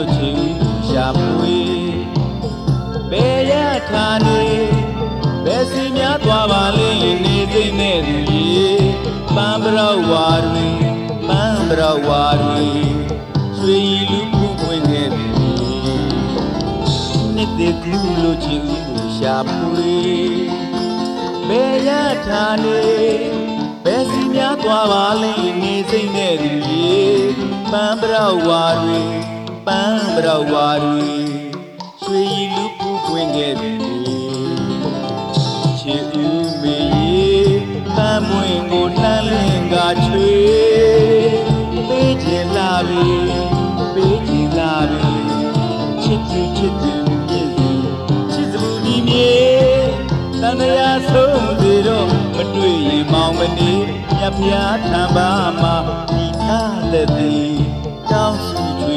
လို့ချီရှာပွေဘေးရခါနေဘယ်စီများသွားပါလိမ့်နေသိနဲ့သူကြီးပန်းပရောဝါတွင်ပန်းပရောဝါတွင်ရွှေရီလူမှုပွင့်ခဲ့သူကြီးနှစ်တည်းကူလို့ချီရှာပွေဘေးရခါနေဘယ်စီများသွားပါလိမ့်နေစိတ်နဲ့သူကြီးပန်းပရောဝါတွင် ပန်းပရောက်ဝါတွေရွှေရည်လူပူပွင့်ခဲ့သူကြီးချစ်ဦးမေရေတမ်းမွင်ကိုလှမ်းလင်းကချွေပေးချင်လာပြီပေးချင်လာပြီချစ်သူချစ်သူမြင့်သူချစ်သူဒီမြေတန်တရားဆုံးစေတော့မတွေ့ရင်မောင်မနေမြတ်ဖျားထံပါမှာဒီထားတဲ့သည် တောင်းစုချွေ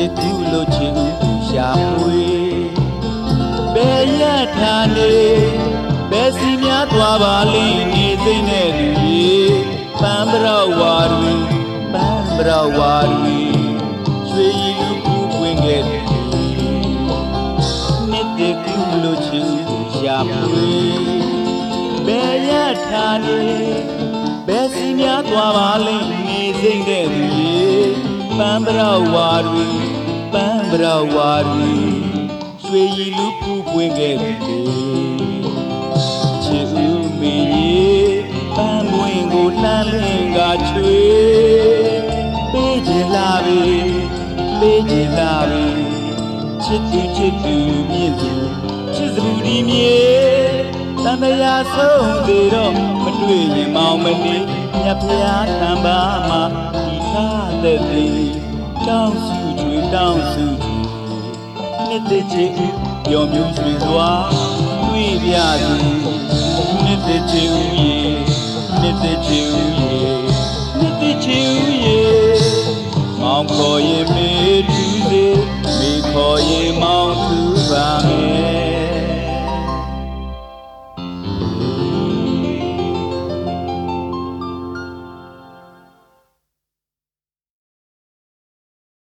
နှစ်သက်သူလို့ချင်ဦးသူရှာဖွေဘယ်ရထားနေဘယ်စီများသွားပါလိမ့်နေသိမ့်တဲ့သူကြီးပန်းပရောက်ဝါရီပန်းပရောက်ဝါရီရွှေရည်လူပူပွင့်ခဲ့သူနှစ်သက်သူလို့ချင်ဦးသူရှာဖွေဘယ်ရထားနေဘယ်စီများသွားပါလိမ့်နေသိမ့်တဲ့သူကြီး ပန်းပရောက်ဝါရီပန်းပရောက်ဝါရီရွှေရည်လူပူပွင့်ခဲ့သူချစ်ဦးမေကြီးပန်းမွင်ကိုလှမ်းလင်းကချွေပေးချင်လာပြီပေးချင်လာပြီချစ်သူချစ်သူမြင့်သူချစ်သူဒီမြေတန်တရားဆုံးသေးတော့မတွေ့ရင်မောင်မနေမြတ်ဖျားတံပါမှာဒီ ထားတဲ့လေတောင်းစုချွေတောင်းစုချွေနှစ်သက်ချေဦးပျော်မြူးရွှင်စွာတွေ့ပြသည်နှစ်သက်ချေဦးရေနှစ်သက်ချေဦးရေနှစ်သက်ချေဦးရေမောင်ခေါ်ရင်မေတူသေးမေခေါ်ရင်မောင်သူ